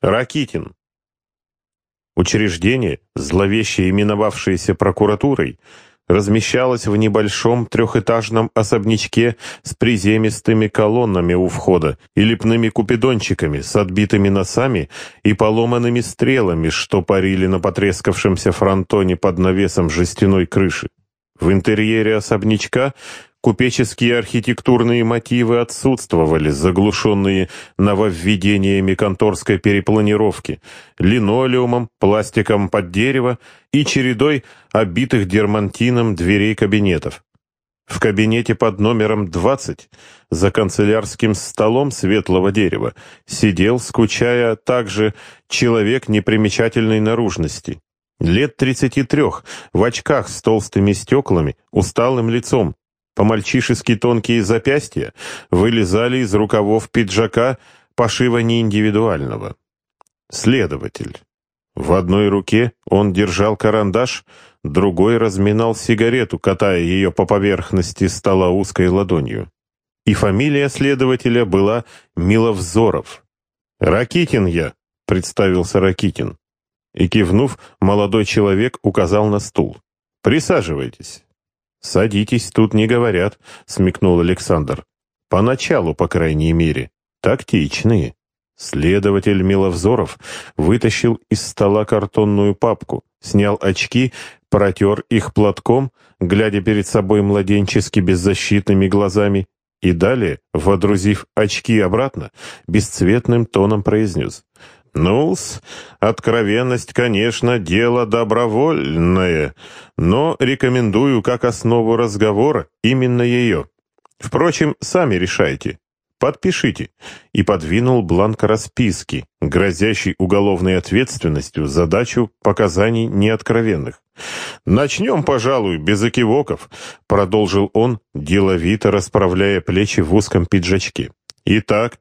Ракитин. Учреждение, зловеще именовавшееся прокуратурой, размещалось в небольшом трехэтажном особнячке с приземистыми колоннами у входа и лепными купидончиками с отбитыми носами и поломанными стрелами, что парили на потрескавшемся фронтоне под навесом жестяной крыши. В интерьере особнячка Купеческие архитектурные мотивы отсутствовали, заглушенные нововведениями конторской перепланировки, линолеумом, пластиком под дерево и чередой обитых дермантином дверей кабинетов. В кабинете под номером 20 за канцелярским столом светлого дерева сидел, скучая также, человек непримечательной наружности. Лет 33, в очках с толстыми стеклами, усталым лицом, по-мальчишески тонкие запястья вылезали из рукавов пиджака пошива неиндивидуального. Следователь. В одной руке он держал карандаш, другой разминал сигарету, катая ее по поверхности стола узкой ладонью. И фамилия следователя была Миловзоров. «Ракитин я», — представился Ракитин. И, кивнув, молодой человек указал на стул. «Присаживайтесь». «Садитесь, тут не говорят», — смекнул Александр. «Поначалу, по крайней мере. Тактичные». Следователь Миловзоров вытащил из стола картонную папку, снял очки, протер их платком, глядя перед собой младенчески беззащитными глазами, и далее, водрузив очки обратно, бесцветным тоном произнес — ну-с, откровенность, конечно, дело добровольное, но рекомендую как основу разговора именно ее. Впрочем, сами решайте. Подпишите. И подвинул бланк расписки, грозящий уголовной ответственностью задачу показаний неоткровенных. «Начнем, пожалуй, без окивоков», — продолжил он, деловито расправляя плечи в узком пиджачке. «Итак,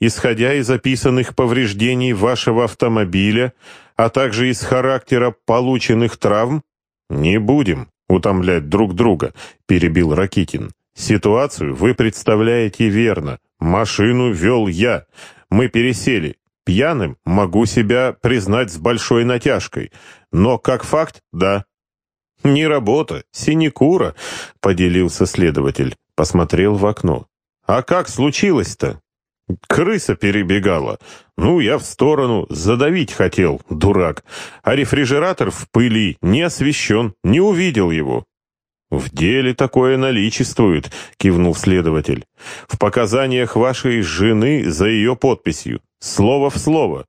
исходя из описанных повреждений вашего автомобиля, а также из характера полученных травм? Не будем утомлять друг друга, перебил Ракитин. Ситуацию вы представляете верно. Машину вел я. Мы пересели. Пьяным могу себя признать с большой натяжкой. Но как факт, да. Не работа, синекура, поделился следователь. Посмотрел в окно. А как случилось-то? Крыса перебегала. Ну, я в сторону, задавить хотел, дурак. А рефрижератор в пыли, не освещен, не увидел его. «В деле такое наличествует», — кивнул следователь. «В показаниях вашей жены за ее подписью. Слово в слово.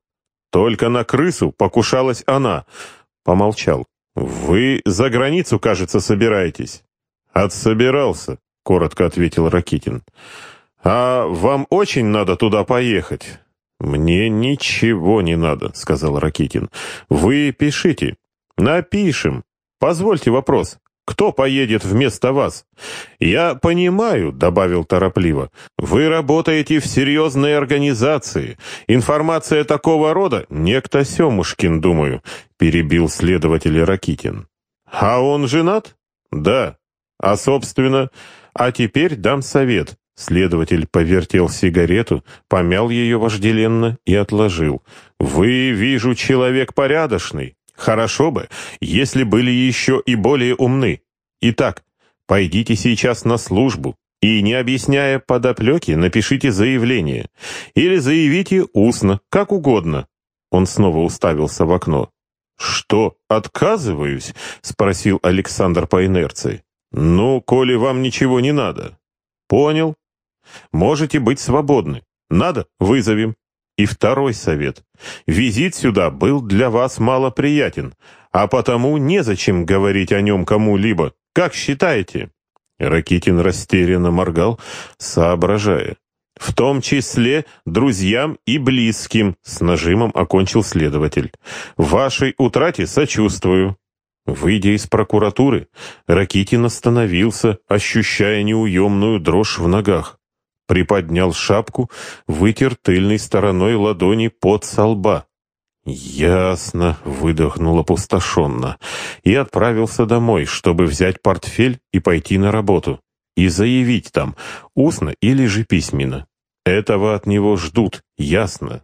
Только на крысу покушалась она». Помолчал. «Вы за границу, кажется, собираетесь?» «Отсобирался», — коротко ответил Ракитин. «А вам очень надо туда поехать?» «Мне ничего не надо», — сказал Ракитин. «Вы пишите». «Напишем. Позвольте вопрос. Кто поедет вместо вас?» «Я понимаю», — добавил торопливо, — «вы работаете в серьезной организации. Информация такого рода...» «Некто Семушкин, думаю», — перебил следователь Ракитин. «А он женат?» «Да». «А, собственно...» «А теперь дам совет. Следователь повертел сигарету, помял ее вожделенно и отложил. «Вы, вижу, человек порядочный. Хорошо бы, если были еще и более умны. Итак, пойдите сейчас на службу и, не объясняя подоплеки, напишите заявление. Или заявите устно, как угодно». Он снова уставился в окно. «Что, отказываюсь?» — спросил Александр по инерции. «Ну, коли вам ничего не надо». «Понял. Можете быть свободны. Надо — вызовем. И второй совет. Визит сюда был для вас малоприятен, а потому незачем говорить о нем кому-либо. Как считаете?» Ракитин растерянно моргал, соображая. «В том числе друзьям и близким», — с нажимом окончил следователь. «Вашей утрате сочувствую». Выйдя из прокуратуры, Ракитин остановился, ощущая неуемную дрожь в ногах приподнял шапку, вытер тыльной стороной ладони под со лба. «Ясно», — выдохнул опустошенно, и отправился домой, чтобы взять портфель и пойти на работу, и заявить там, устно или же письменно. Этого от него ждут, ясно.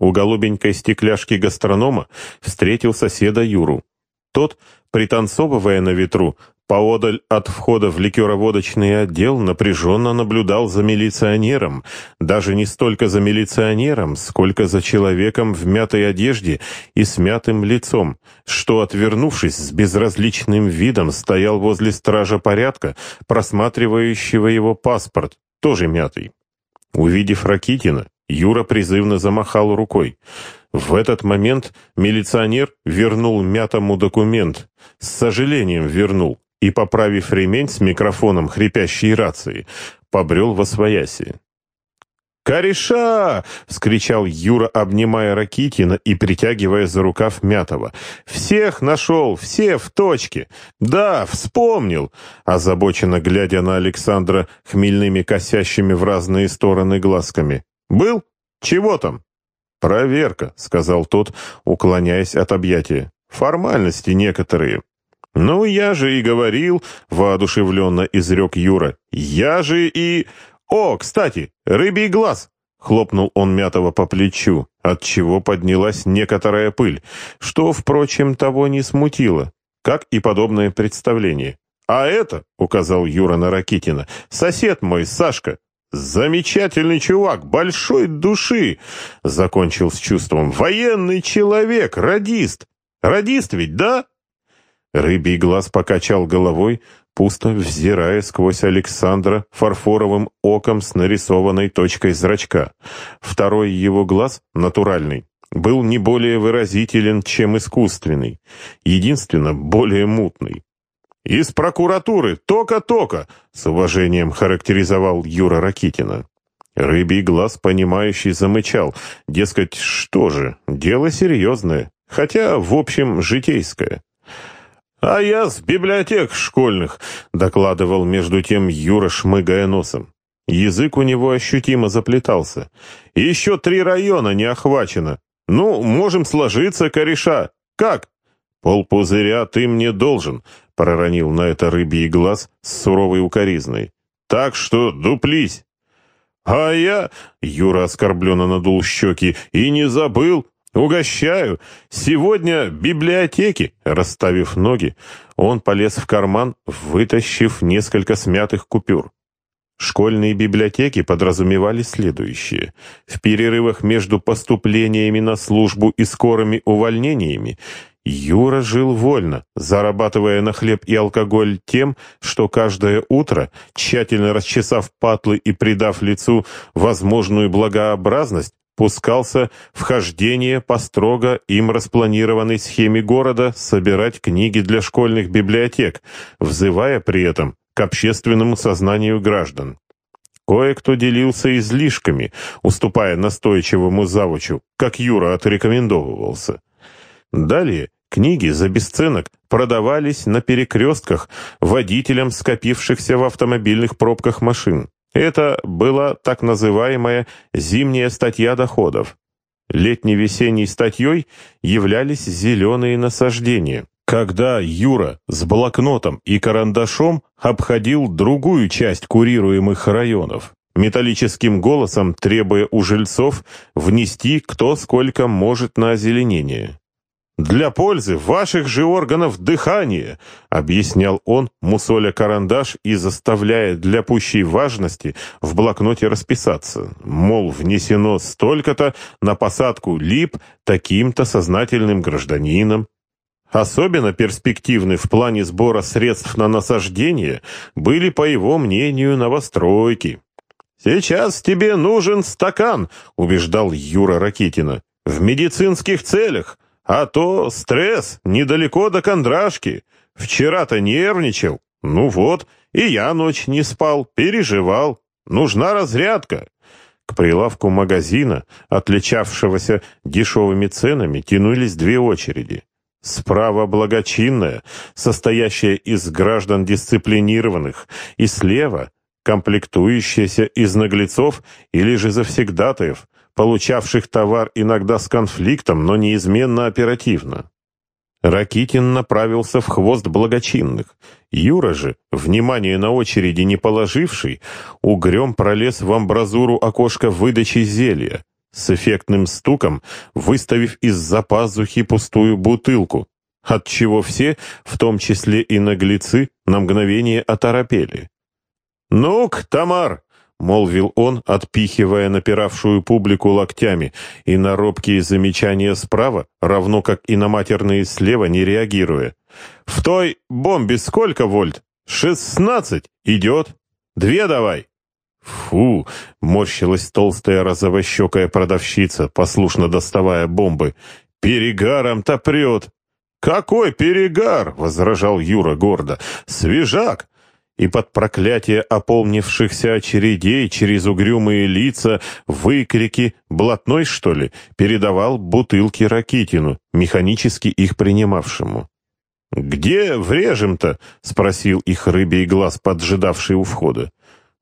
у голубенькой стекляшки гастронома встретил соседа Юру. Тот, пританцовывая на ветру, поодаль от входа в ликероводочный отдел напряженно наблюдал за милиционером, даже не столько за милиционером, сколько за человеком в мятой одежде и с мятым лицом, что, отвернувшись с безразличным видом, стоял возле стража порядка, просматривающего его паспорт, тоже мятый. Увидев Ракитина, Юра призывно замахал рукой. В этот момент милиционер вернул мятому документ, с сожалением вернул, и, поправив ремень с микрофоном хрипящей рации, побрел во свояси. «Кореша!» — вскричал Юра, обнимая Ракитина и притягивая за рукав Мятова. «Всех нашел! Все в точке! Да, вспомнил!» Озабоченно глядя на Александра хмельными косящими в разные стороны глазками. «Был? Чего там?» «Проверка», — сказал тот, уклоняясь от объятия. «Формальности некоторые». «Ну, я же и говорил», — воодушевленно изрек Юра. «Я же и...» «О, кстати, рыбий глаз!» — хлопнул он Мятого по плечу, отчего поднялась некоторая пыль, что, впрочем, того не смутило, как и подобное представление. «А это», — указал Юра на Ракитина, — «сосед мой, Сашка, «Замечательный чувак, большой души!» — закончил с чувством. «Военный человек, радист! Радист ведь, да?» Рыбий глаз покачал головой, пусто взирая сквозь Александра фарфоровым оком с нарисованной точкой зрачка. Второй его глаз, натуральный, был не более выразителен, чем искусственный, единственно более мутный. «Из прокуратуры! Тока-тока!» — с уважением характеризовал Юра Ракитина. Рыбий глаз, понимающий, замычал. Дескать, что же, дело серьезное, хотя, в общем, житейское. «А я с библиотек школьных», — докладывал между тем Юра, шмыгая носом. Язык у него ощутимо заплетался. «Еще три района не охвачено. Ну, можем сложиться, кореша. Как?» «Полпузыря ты мне должен», — проронил на это рыбий глаз с суровой укоризной. «Так что дуплись». «А я...» — Юра оскорбленно надул щеки. «И не забыл. «Угощаю! Сегодня библиотеки!» Расставив ноги, он полез в карман, вытащив несколько смятых купюр. Школьные библиотеки подразумевали следующее. В перерывах между поступлениями на службу и скорыми увольнениями Юра жил вольно, зарабатывая на хлеб и алкоголь тем, что каждое утро, тщательно расчесав патлы и придав лицу возможную благообразность, пускался в хождение по строго им распланированной схеме города собирать книги для школьных библиотек, взывая при этом к общественному сознанию граждан. Кое-кто делился излишками, уступая настойчивому завучу, как Юра отрекомендовывался. Далее книги за бесценок продавались на перекрестках водителям скопившихся в автомобильных пробках машин. Это была так называемая «зимняя статья доходов». Летне-весенней статьей являлись зеленые насаждения. Когда Юра с блокнотом и карандашом обходил другую часть курируемых районов, металлическим голосом требуя у жильцов внести кто сколько может на озеленение. «Для пользы ваших же органов дыхания», — объяснял он, мусоля карандаш и заставляя для пущей важности в блокноте расписаться. Мол, внесено столько-то на посадку лип таким-то сознательным гражданином. Особенно перспективны в плане сбора средств на насаждение были, по его мнению, новостройки. «Сейчас тебе нужен стакан», — убеждал Юра Ракитина. «В медицинских целях. А то стресс недалеко до кондрашки. Вчера-то нервничал. Ну вот, и я ночь не спал, переживал. Нужна разрядка. К прилавку магазина, отличавшегося дешевыми ценами, тянулись две очереди. Справа благочинная, состоящая из граждан дисциплинированных, и слева комплектующаяся из наглецов или же завсегдатаев, получавших товар иногда с конфликтом, но неизменно оперативно. Ракитин направился в хвост благочинных. Юра же, внимание на очереди не положивший, угрем пролез в амбразуру окошка выдачи зелья. с эффектным стуком, выставив из-за пазухи пустую бутылку, отчего все, в том числе и наглецы, на мгновение оторопели. «Ну-ка, Тамар!» — молвил он, отпихивая напиравшую публику локтями, и на робкие замечания справа, равно как и на матерные слева, не реагируя. «В той бомбе сколько вольт? Шестнадцать! Идет! Две давай!» «Фу!» — морщилась толстая розовощекая продавщица, послушно доставая бомбы. «Перегаром-то прет!» «Какой перегар!» — возражал Юра гордо. «Свежак! И под проклятие опомнившихся очередей через угрюмые лица, выкрики, блатной, что ли, передавал бутылки Ракитину, механически их принимавшему. «Где врежем-то?» — спросил их рыбий глаз, поджидавший у входа.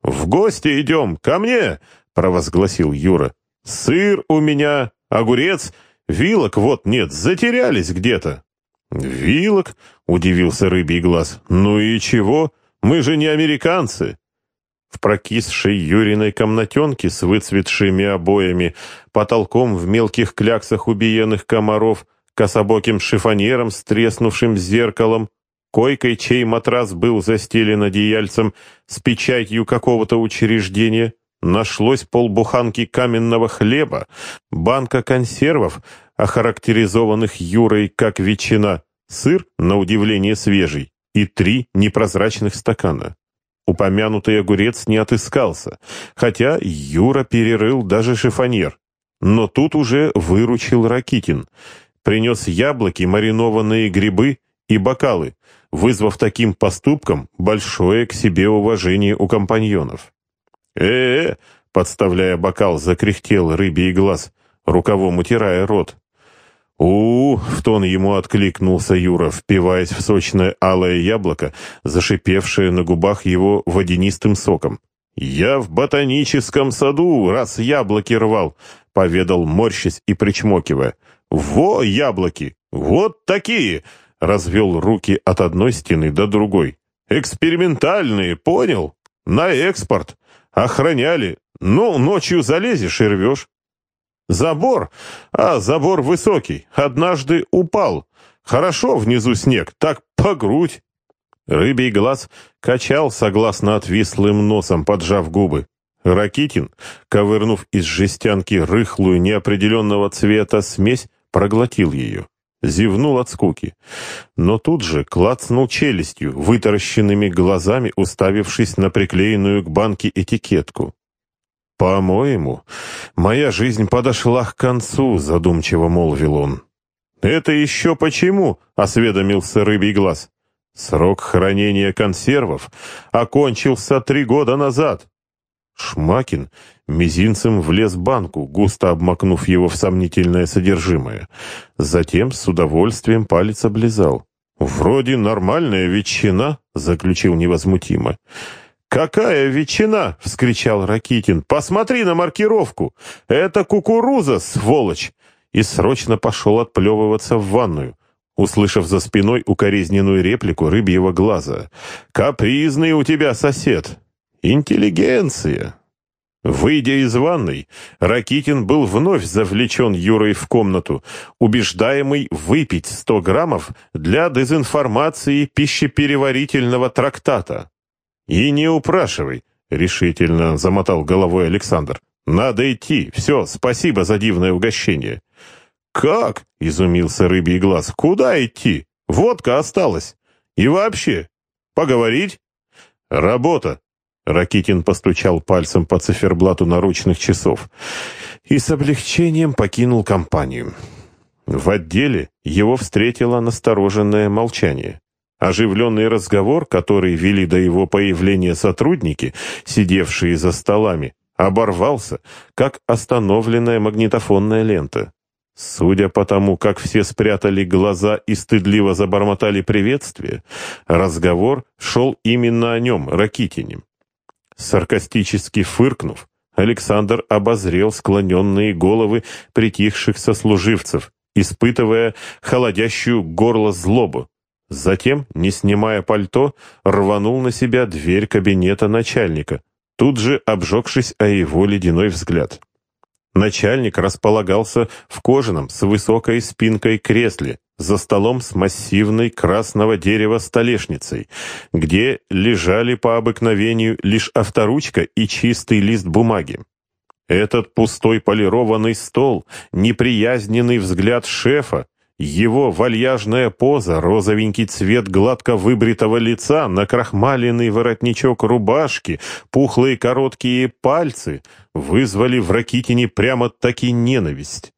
«В гости идем, ко мне!» — провозгласил Юра. «Сыр у меня, огурец, вилок вот нет, затерялись где-то». «Вилок?» — удивился рыбий глаз. «Ну и чего?» Мы же не американцы!» В прокисшей Юриной комнатенке с выцветшими обоями, потолком в мелких кляксах убиенных комаров, кособоким шифонером с треснувшим зеркалом, койкой, чей матрас был застелен одеяльцем с печатью какого-то учреждения, нашлось полбуханки каменного хлеба, банка консервов, охарактеризованных Юрой как ветчина, сыр, на удивление свежий, и три непрозрачных стакана. Упомянутый огурец не отыскался, хотя Юра перерыл даже шифонер. Но тут уже выручил Ракитин. Принес яблоки, маринованные грибы и бокалы, вызвав таким поступком большое к себе уважение у компаньонов. «Э-э!» — подставляя бокал, закряхтел рыбий глаз, рукавом утирая рот у, в тон ему откликнулся Юра, впиваясь в сочное алое яблоко, зашипевшее на губах его водянистым соком. «Я в ботаническом саду, раз яблоки рвал», — поведал, морщась и причмокивая. «Во яблоки! Вот такие!» — развел руки от одной стены до другой. «Экспериментальные, понял? На экспорт. Охраняли. Ну, ночью залезешь и рвешь. Забор, а забор высокий, однажды упал. Хорошо внизу снег, так по грудь. Рыбий глаз качал согласно отвислым носом, поджав губы. Ракитин, ковырнув из жестянки рыхлую неопределенного цвета смесь, проглотил ее. Зевнул от скуки. Но тут же клацнул челюстью, вытаращенными глазами, уставившись на приклеенную к банке этикетку. «По-моему, моя жизнь подошла к концу», — задумчиво молвил он. «Это еще почему?» — осведомился рыбий глаз. «Срок хранения консервов окончился три года назад». Шмакин мизинцем влез в банку, густо обмакнув его в сомнительное содержимое. Затем с удовольствием палец облизал. «Вроде нормальная ветчина», — заключил невозмутимо. «Какая ветчина!» — вскричал Ракитин. «Посмотри на маркировку! Это кукуруза, сволочь!» И срочно пошел отплевываться в ванную, услышав за спиной укоризненную реплику рыбьего глаза. «Капризный у тебя сосед! Интеллигенция!» Выйдя из ванной, Ракитин был вновь завлечен Юрой в комнату, убеждаемый выпить 100 граммов для дезинформации пищепереварительного трактата. «И не упрашивай», — решительно замотал головой Александр. «Надо идти. Все, спасибо за дивное угощение». «Как?» — изумился рыбий глаз. «Куда идти? Водка осталась. И вообще, поговорить?» «Работа!» — Ракитин постучал пальцем по циферблату наручных часов и с облегчением покинул компанию. В отделе его встретило настороженное молчание. Оживленный разговор, который вели до его появления сотрудники, сидевшие за столами, оборвался, как остановленная магнитофонная лента. Судя по тому, как все спрятали глаза и стыдливо забормотали приветствие, разговор шел именно о нем, Ракитине. Саркастически фыркнув, Александр обозрел склоненные головы притихших сослуживцев, испытывая холодящую горло злобу. Затем, не снимая пальто, рванул на себя дверь кабинета начальника, тут же обжегшись о его ледяной взгляд. Начальник располагался в кожаном с высокой спинкой кресле, за столом с массивной красного дерева столешницей, где лежали по обыкновению лишь авторучка и чистый лист бумаги. Этот пустой полированный стол, неприязненный взгляд шефа, его вальяжная поза, розовенький цвет гладко выбритого лица, накрахмаленный воротничок рубашки, пухлые короткие пальцы вызвали в Ракитине прямо-таки ненависть.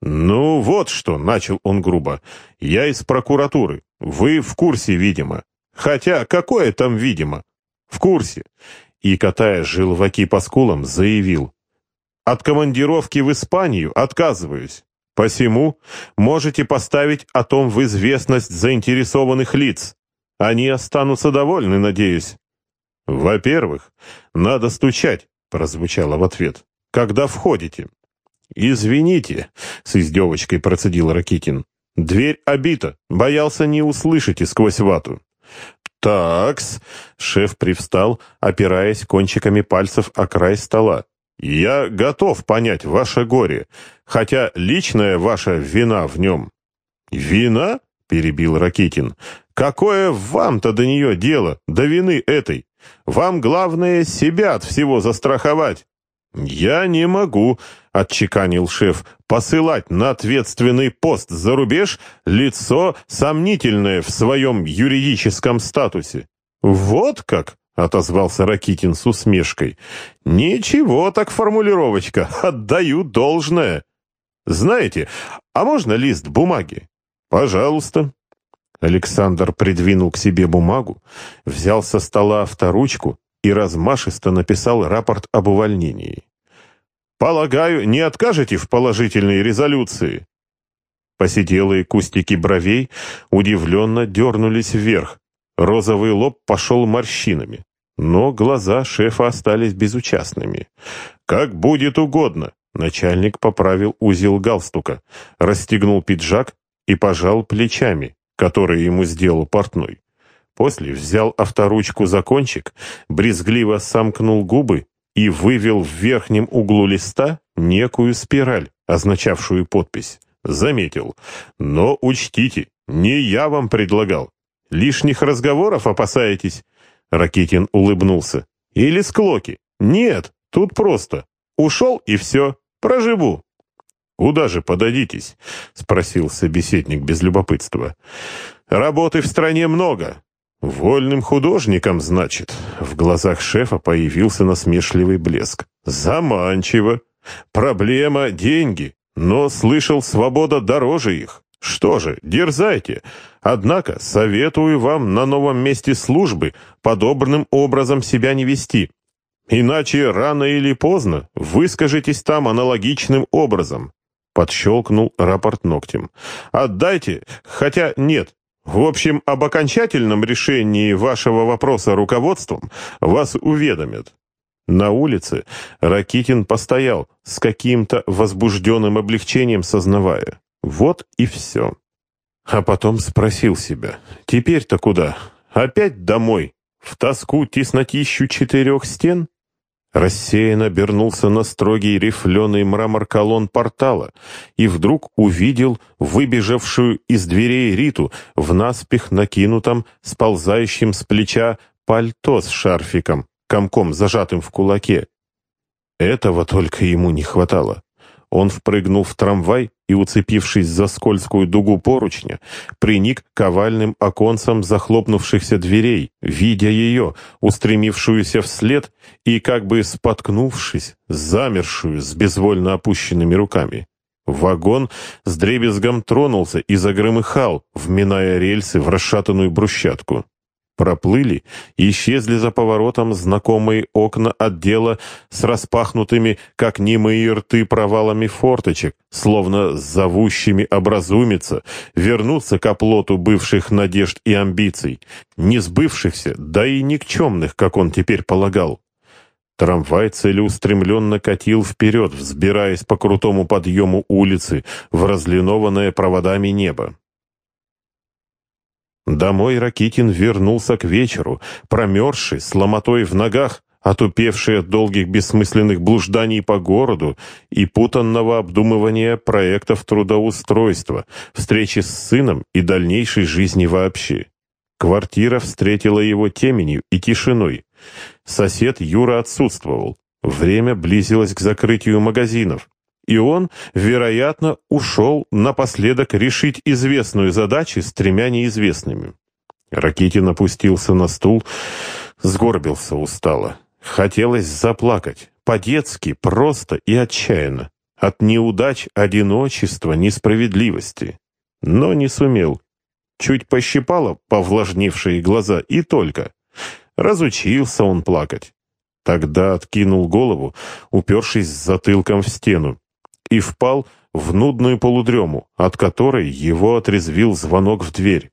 «Ну вот что», — начал он грубо, — «я из прокуратуры. Вы в курсе, видимо. Хотя, какое там видимо? В курсе». И, катая желваки по скулам, заявил. «От командировки в Испанию отказываюсь. Посему можете поставить о том в известность заинтересованных лиц. Они останутся довольны, надеюсь. Во-первых, надо стучать, прозвучало в ответ. Когда входите? Извините, с издевочкой процедил Ракитин. Дверь обита, боялся не услышите сквозь вату. «Такс!» — шеф привстал, опираясь кончиками пальцев о край стола. Я готов понять ваше горе, хотя личная ваша вина в нем». «Вина?» — перебил Ракитин. «Какое вам-то до нее дело, до вины этой? Вам главное себя от всего застраховать». «Я не могу», — отчеканил шеф, — «посылать на ответственный пост за рубеж лицо сомнительное в своем юридическом статусе». «Вот как?» — отозвался Ракитин с усмешкой. «Ничего так формулировочка, отдаю должное. Знаете, а можно лист бумаги?» «Пожалуйста». Александр придвинул к себе бумагу, взял со стола авторучку и размашисто написал рапорт об увольнении. «Полагаю, не откажете в положительной резолюции?» Посиделые кустики бровей удивленно дернулись вверх, Розовый лоб пошел морщинами, но глаза шефа остались безучастными. «Как будет угодно!» Начальник поправил узел галстука, расстегнул пиджак и пожал плечами, которые ему сделал портной. После взял авторучку за кончик, брезгливо сомкнул губы и вывел в верхнем углу листа некую спираль, означавшую подпись. Заметил. «Но учтите, не я вам предлагал. Лишних разговоров опасаетесь?» Ракитин улыбнулся. «Или склоки?» «Нет, тут просто. Ушел и все. Проживу». «Куда же подадитесь?» — спросил собеседник без любопытства. «Работы в стране много. Вольным художником, значит». В глазах шефа появился насмешливый блеск. «Заманчиво. Проблема — деньги. Но, слышал, свобода дороже их. Что же, дерзайте. Однако советую вам на новом месте службы подобным образом себя не вести. Иначе рано или поздно выскажитесь там аналогичным образом. Подщелкнул рапорт ногтем. Отдайте, хотя нет. В общем, об окончательном решении вашего вопроса руководством вас уведомят. На улице Ракитин постоял с каким-то возбужденным облегчением, сознавая. Вот и все. А потом спросил себя, теперь-то куда? Опять домой? В тоску теснотищу четырех стен? Рассеянно обернулся на строгий рифленый мрамор колонн портала и вдруг увидел выбежавшую из дверей Риту в наспех накинутом, сползающем с плеча пальто с шарфиком, комком зажатым в кулаке. Этого только ему не хватало. Он впрыгнул в трамвай и, уцепившись за скользкую дугу поручня, приник к овальным оконцам захлопнувшихся дверей, видя ее, устремившуюся вслед и, как бы споткнувшись, замершую с безвольно опущенными руками. Вагон с дребезгом тронулся и загромыхал, вминая рельсы в расшатанную брусчатку. Проплыли исчезли за поворотом знакомые окна отдела с распахнутыми, как немые рты, провалами форточек, словно зовущими образумиться, вернуться к оплоту бывших надежд и амбиций, не сбывшихся, да и никчемных, как он теперь полагал. Трамвай целеустремленно катил вперед, взбираясь по крутому подъему улицы в разлинованное проводами небо. Домой Ракитин вернулся к вечеру, промерзший, с ломотой в ногах, отупевший от долгих бессмысленных блужданий по городу и путанного обдумывания проектов трудоустройства, встречи с сыном и дальнейшей жизни вообще. Квартира встретила его теменью и тишиной. Сосед Юра отсутствовал. Время близилось к закрытию магазинов. И он, вероятно, ушел напоследок решить известную задачу с тремя неизвестными. Ракитин опустился на стул, сгорбился устало. Хотелось заплакать, по-детски, просто и отчаянно. От неудач, одиночества, несправедливости. Но не сумел. Чуть пощипало повлажневшие глаза и только. Разучился он плакать. Тогда откинул голову, упершись затылком в стену, и впал в нудную полудрему, от которой его отрезвил звонок в дверь.